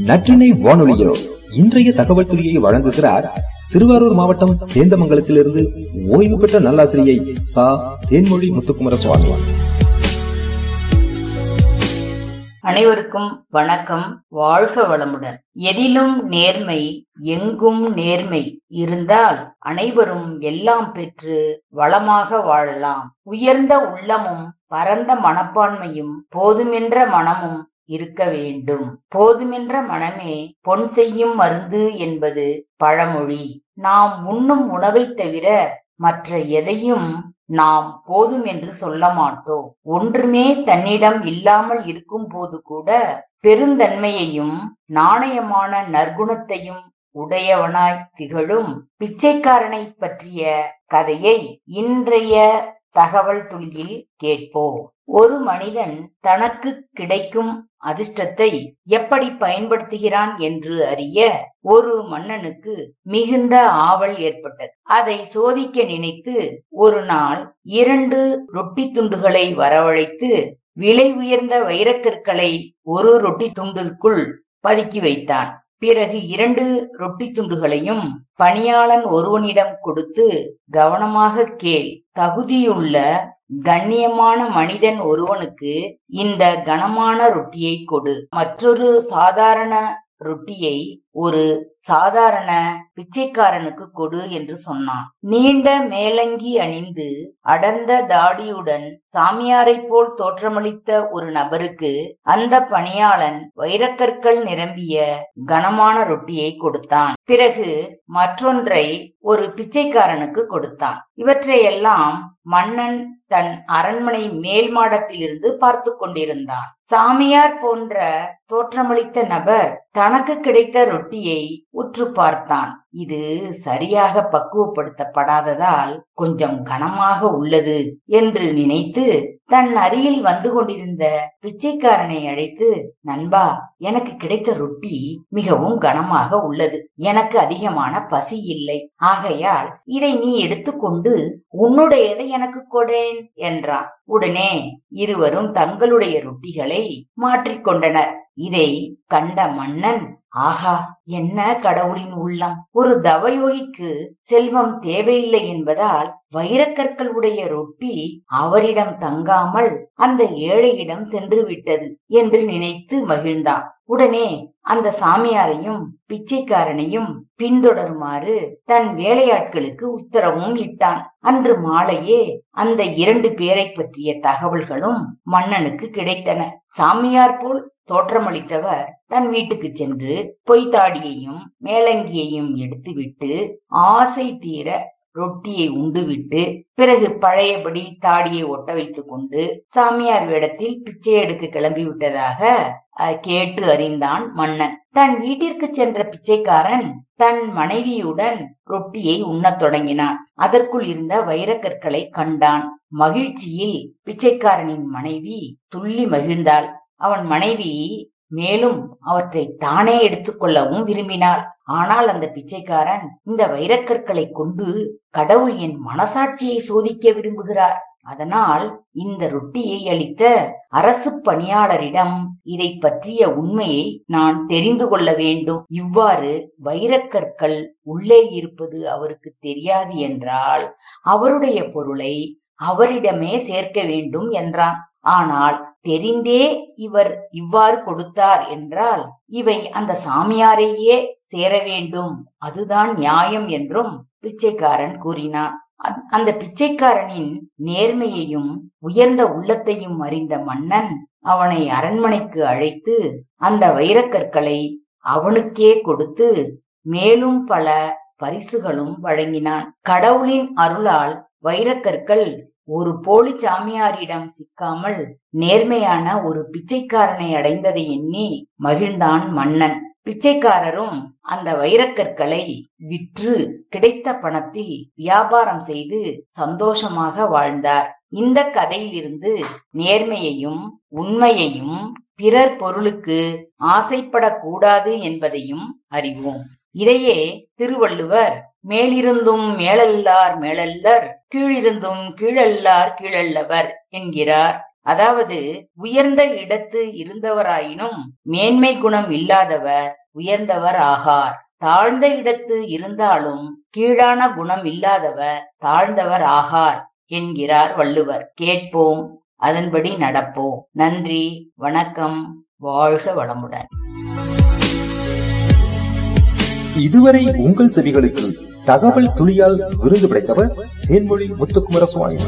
நற்றினை வானொலியோ இன்றைய தகவல் துறையை வழங்குகிறார் திருவாரூர் மாவட்டம் சேந்தமங்கலத்திலிருந்து ஓய்வு பெற்ற நல்லாசிரியை சா. தேன்மொழி முத்துக்குமர சுவாமி அனைவருக்கும் வணக்கம். வாழ்க வளமுடன். எதிலும் நேர்மை எங்கும் நேர்மை இருந்தால் அனைவரும் எல்லாம் பெற்று வளமாக வாழலாம். உயர்ந்த உள்ளமும் பரந்த மனப்பான்மையும் போதுமென்ற மனமும் இருக்க வேண்டும். போதுமென்ற மனமே பொன் செய்யும் மருந்து என்பது பழமொழி. நாம் உண்ணும் உணவைத் தவிர மற்ற எதையும் நாம் போதும் என்று சொல்ல மாட்டோம். ஒன்றுமே தன்னிடம் இல்லாமல் இருக்கும் போது கூட பெருந்தன்மையையும் நாணயமான நற்குணத்தையும் உடையவனாய் திகழும் பிச்சைக்காரனை பற்றிய கதையை இன்றைய தகவல் துளியில் கேட்போம். ஒரு மனிதன் தனக்கு கிடைக்கும் அதிர்ஷ்டத்தை எப்படி பயன்படுத்துகிறான் என்று அறிய ஒரு மன்னனுக்கு மிகுந்த ஆவல் ஏற்பட்டது. அதை சோதிக்க நினைத்து ஒரு நாள் இரண்டு ரொட்டி துண்டுகளை வரவழைத்து விலை உயர்ந்த வைரக்கற்களை ஒரு ரொட்டி துண்டிற்குள் பதுக்கி வைத்தான். பிறகு இரண்டு ரொட்டி துண்டுகளையும் பணியாளன் ஒருவனிடம் கொடுத்து கவனமாக கேள் தகுதியுள்ள கண்ணியமான மனிதன் ஒருவனுக்கு இந்த கனமான ரொட்டியை கொடு. மற்றொரு சாதாரண ரொட்டியை ஒரு சாதாரண பிச்சைக்காரனுக்கு கொடு என்று சொன்னான். நீண்ட மேலங்கி அணிந்து அடர்ந்த தாடியுடன் சாமியாரை போல் தோற்றமளித்த ஒரு நபருக்கு அந்த பணியாளன் வைரக்கற்கள் நிரம்பிய கனமான ரொட்டியை கொடுத்தான். பிறகு மற்றொன்றை ஒரு பிச்சைக்காரனுக்கு கொடுத்தான். இவற்றையெல்லாம் மன்னன் தன் அரண்மனை மேல் மாடத்திலிருந்து பார்த்து கொண்டிருந்தான். சாமியார் போன்ற தோற்றமளித்த நபர் தனக்கு கிடைத்த ரொட்டியை உற்று பார்த்தான் இது சரியாக பக்குவப்படுத்தப்படாததால் கொஞ்சம் கனமாக உள்ளது என்று நினைத்து தன் அருகில் வந்து கொண்டிருந்த பிச்சைக்காரனை அழைத்து நண்பா எனக்கு கிடைத்த ரொட்டி மிகவும் கனமாக உள்ளது. எனக்கு அதிகமான பசி இல்லை. ஆகையால் இதை நீ எடுத்துக்கொண்டு உன்னுடையதை எனக்கு கொடேன் என்றான். உடனே இருவரும் தங்களுடைய ரொட்டிகளை மாற்றிக்கொண்டனர் இதை கண்ட மன்னன் ஆஹா என்ன கடவுளின் உள்ளம். ஒரு தவயோகிக்கு செல்வம் தேவையில்லை என்பதால் வைரக்கற்கள் உடைய ரொட்டி அவரிடம் தங்காமல் அந்த ஏழையிடம் சென்று விட்டது என்று நினைத்து மகிழ்ந்தான் உடனே அந்த சாமியாரையும் பிச்சைக்காரனையும் பின்தொடருமாறு தன் வேலையாட்களுக்கு உத்தரவும் இட்டான். அன்று மாலையே அந்த இரண்டு பேரை பற்றிய தகவல்களும் மன்னனுக்கு கிடைத்தன. சாமியார் போல் தோற்றமளித்தவர் தன் வீட்டுக்கு சென்று பொய்த்தாடியையும் மேலங்கியையும் எடுத்துவிட்டு ஆசை தீர ரொட்டியை உண்டுவிட்டு பிறகு பழையபடி தாடியை ஒட்ட வைத்துக் கொண்டு சாமியார் வேடத்தில் பிச்சை எடுக்க கிளம்பி விட்டதாக கேட்டு அறிந்தான் மன்னன். தன் வீட்டிற்கு சென்ற பிச்சைக்காரன் தன் மனைவியுடன் ரொட்டியை உண்ணத் தொடங்கினான். அதற்குள் இருந்த வைரக்கற்களை கண்டான். மகிழ்ச்சியில் பிச்சைக்காரனின் மனைவி துள்ளி மகிழ்ந்தாள். அவன் மனைவி மேலும் அவற்றை தானே எடுத்துக்கொள்ளவும் விரும்பினாள். ஆனால் அந்த பிச்சைக்காரன் இந்த வைரக்கற்களை கொண்டு கடவுள் என் மனசாட்சியை சோதிக்க விரும்புகிறார். அதனால் இந்த ரொட்டியை அளித்த அரசு பணியாளரிடம் இதை பற்றிய உண்மையை நான் தெரிந்து கொள்ள வேண்டும். இவ்வாறு வைரக்கற்கள் உள்ளே இருப்பது அவருக்கு தெரியாது என்றால் அவருடைய பொருளை அவரிடமே சேர்க்க வேண்டும் என்றான். ஆனால் தெரிந்தே இவர் இவ்வாறு கொடுத்தார் என்றால் இவை அந்த சாமியாரையே சேர வேண்டும் அதுதான் நியாயம் என்றும் பிச்சைக்காரன் கூறினான். அந்த பிச்சைக்காரனின் நேர்மையையும் உயர்ந்த உள்ளத்தையும் அறிந்த மன்னன் அவனை அரண்மனைக்கு அழைத்து அந்த வைரக்கற்களை அவனுக்கே கொடுத்து மேலும் பல பரிசுகளும் வழங்கினான். கடவுளின் அருளால் வைரக்கற்கள் ஒரு போலி சாமியாரிடம் சிக்காமல் நேர்மையான ஒரு பிச்சைக்காரனை அடைந்ததை எண்ணி மகிழ்ந்தான் மன்னன். பிச்சைக்காரரும் அந்த வைரக்கற்களை விற்று கிடைத்த பணத்தில் வியாபாரம் செய்து சந்தோஷமாக வாழ்ந்தார். இந்த கதையிலிருந்து நேர்மையையும் உண்மையையும் பிறர் பொருளுக்கு ஆசைப்படக்கூடாது என்பதையும் அறிவோம். இதையே திருவள்ளுவர் மேலிருந்தும் மேலல்லார் மேலல்லர் கீழிருந்தும் கீழல்லார் கீழல்லவர் என்கிறார். அதாவது உயர்ந்த இடத்து இருந்தவராயினும் மேன்மை குணம் இல்லாதவர் உயர்ந்தவர் ஆகார். தாழ்ந்த இடத்து இருந்தாலும் கீழான குணம் இல்லாதவர் தாழ்ந்தவர் ஆகார் என்கிறார் வள்ளுவர். கேட்போம் அதன்படி நடப்போம். நன்றி வணக்கம் வாழ்க வளமுடன். இதுவரை உங்கள் செவிகளுக்கு தகவல் துளியால் விருது படைத்தவர் தேன்மொழி முத்துக்குமர சுவாமி